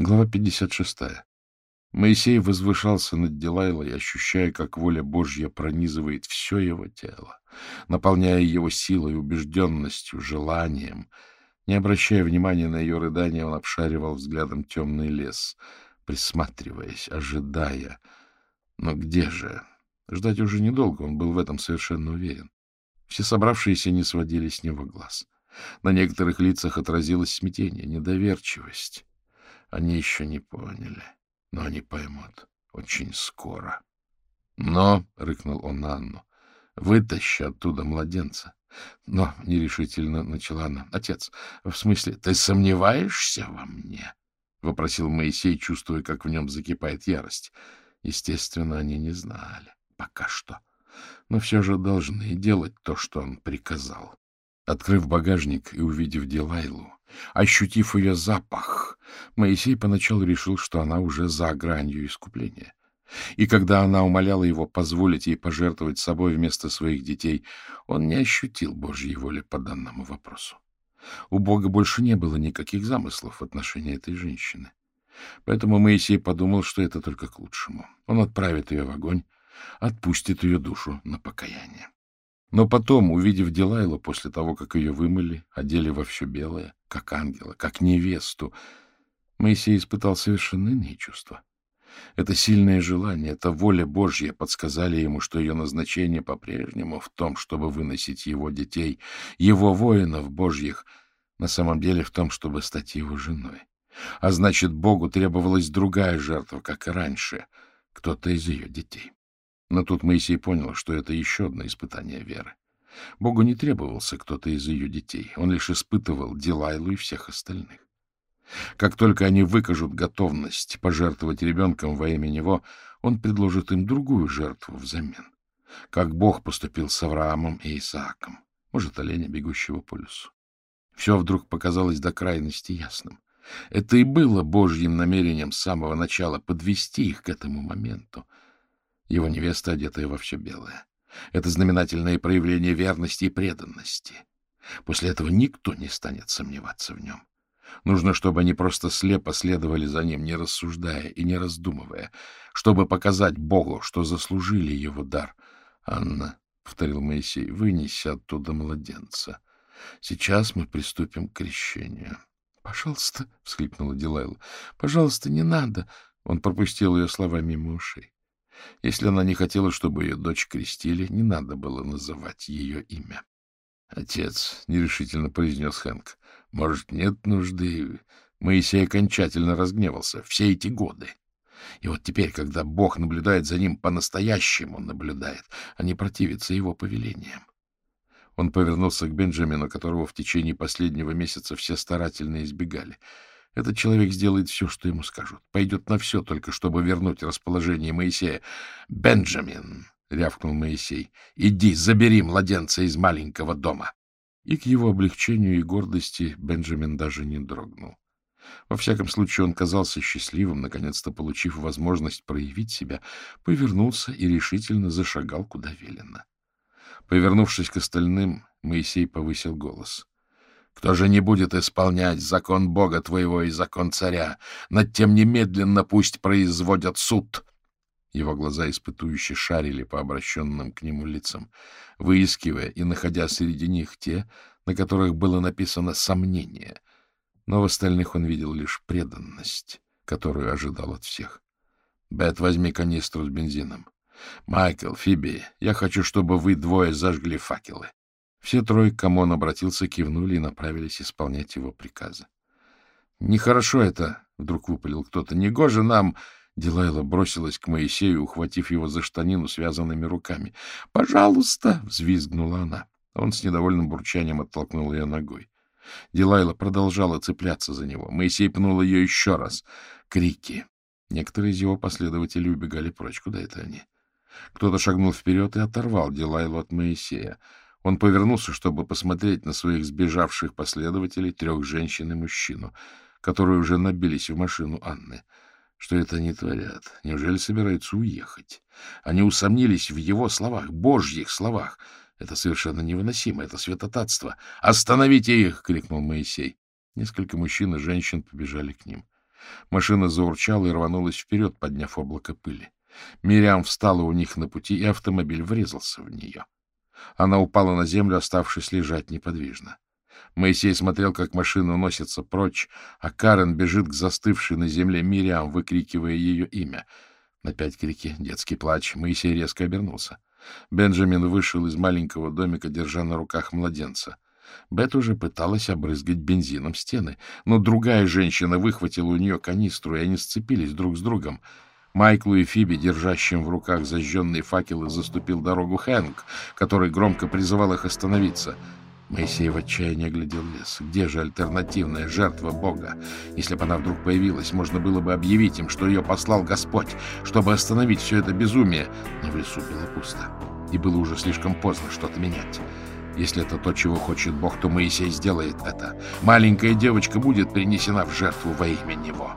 Глава 56. Моисей возвышался над Дилайлой, ощущая, как воля Божья пронизывает все его тело, наполняя его силой, убежденностью, желанием. Не обращая внимания на ее рыдания, он обшаривал взглядом темный лес, присматриваясь, ожидая. Но где же? Ждать уже недолго, он был в этом совершенно уверен. Все собравшиеся не сводили с него глаз. На некоторых лицах отразилось смятение, недоверчивость. Они еще не поняли но они поймут очень скоро. — Но, — рыкнул он на Анну, — вытащи оттуда младенца. Но нерешительно начала она. — Отец, в смысле, ты сомневаешься во мне? — вопросил Моисей, чувствуя, как в нем закипает ярость. Естественно, они не знали. Пока что. Но все же должны делать то, что он приказал. Открыв багажник и увидев Дилайлу, ощутив ее запах, Моисей поначалу решил, что она уже за гранью искупления. И когда она умоляла его позволить ей пожертвовать собой вместо своих детей, он не ощутил Божьей воли по данному вопросу. У Бога больше не было никаких замыслов в отношении этой женщины. Поэтому Моисей подумал, что это только к лучшему. Он отправит ее в огонь, отпустит ее душу на покаяние. Но потом, увидев Дилайлу после того, как ее вымыли, одели во все белое, как ангела, как невесту, Моисей испытал совершенно иные чувства. Это сильное желание, это воля Божья подсказали ему, что ее назначение по-прежнему в том, чтобы выносить его детей, его воинов Божьих, на самом деле в том, чтобы стать его женой. А значит, Богу требовалась другая жертва, как и раньше, кто-то из ее детей. Но тут Моисей понял, что это еще одно испытание веры. Богу не требовался кто-то из ее детей, он лишь испытывал Дилайлу и всех остальных. Как только они выкажут готовность пожертвовать ребенком во имя него, он предложит им другую жертву взамен. Как Бог поступил с Авраамом и Исааком, может, оленя, бегущего по лесу. Все вдруг показалось до крайности ясным. Это и было Божьим намерением с самого начала подвести их к этому моменту — его невеста, одетая во все белое. Это знаменательное проявление верности и преданности. После этого никто не станет сомневаться в нем. Нужно, чтобы они просто слепо следовали за ним, не рассуждая и не раздумывая, чтобы показать Богу, что заслужили его дар. — Анна, — повторил Моисей, — вынеси оттуда младенца. Сейчас мы приступим к крещению. — Пожалуйста, — всхлипнула Дилайла, — пожалуйста, не надо. Он пропустил ее слова мимо ушей. Если она не хотела, чтобы ее дочь крестили, не надо было называть ее имя. — Отец, — нерешительно произнес Хэнк, — может, нет нужды. Моисей окончательно разгневался все эти годы. И вот теперь, когда Бог наблюдает за ним по-настоящему наблюдает, а не противится его повелениям. Он повернулся к Бенджамину, которого в течение последнего месяца все старательно избегали. Этот человек сделает все, что ему скажут. Пойдет на все, только чтобы вернуть расположение Моисея. — Бенджамин, — рявкнул Моисей, — иди, забери младенца из маленького дома. И к его облегчению и гордости Бенджамин даже не дрогнул. Во всяком случае, он казался счастливым, наконец-то получив возможность проявить себя, повернулся и решительно зашагал, куда велено. Повернувшись к остальным, Моисей повысил голос. Кто же не будет исполнять закон Бога твоего и закон царя? Над тем немедленно пусть производят суд. Его глаза испытующе шарили по обращенным к нему лицам, выискивая и находя среди них те, на которых было написано «сомнение». Но в остальных он видел лишь преданность, которую ожидал от всех. «Бет, возьми канистру с бензином. Майкл, Фиби, я хочу, чтобы вы двое зажгли факелы. Все трое, к кому он обратился, кивнули и направились исполнять его приказы. — Нехорошо это, — вдруг выпалил кто-то. — Негоже нам... Дилайла бросилась к Моисею, ухватив его за штанину связанными руками. «Пожалуйста!» — взвизгнула она. Он с недовольным бурчанием оттолкнул ее ногой. Дилайла продолжала цепляться за него. Моисей пнул ее еще раз. Крики. Некоторые из его последователей убегали прочь. Куда это они? Кто-то шагнул вперед и оторвал Дилайлу от Моисея. Он повернулся, чтобы посмотреть на своих сбежавших последователей, трех женщин и мужчину, которые уже набились в машину Анны. Что это они творят? Неужели собираются уехать? Они усомнились в его словах, божьих словах. Это совершенно невыносимо, это святотатство. «Остановите их!» — крикнул Моисей. Несколько мужчин и женщин побежали к ним. Машина заурчала и рванулась вперед, подняв облако пыли. Мириам встала у них на пути, и автомобиль врезался в нее. Она упала на землю, оставшись лежать неподвижно. Моисей смотрел, как машина уносится прочь, а Карен бежит к застывшей на земле Мириам, выкрикивая ее имя. Опять крики, детский плач. Моисей резко обернулся. Бенджамин вышел из маленького домика, держа на руках младенца. Бет уже пыталась обрызгать бензином стены, но другая женщина выхватила у нее канистру, и они сцепились друг с другом. Майклу и Фиби, держащим в руках зажженные факелы, заступил дорогу Хэнк, который громко призывал их остановиться. Моисей в отчаянии глядел лес. Где же альтернативная жертва Бога? Если бы она вдруг появилась, можно было бы объявить им, что ее послал Господь, чтобы остановить все это безумие. Но в лесу было пусто, и было уже слишком поздно что-то менять. Если это то, чего хочет Бог, то Моисей сделает это. Маленькая девочка будет принесена в жертву во имя Него.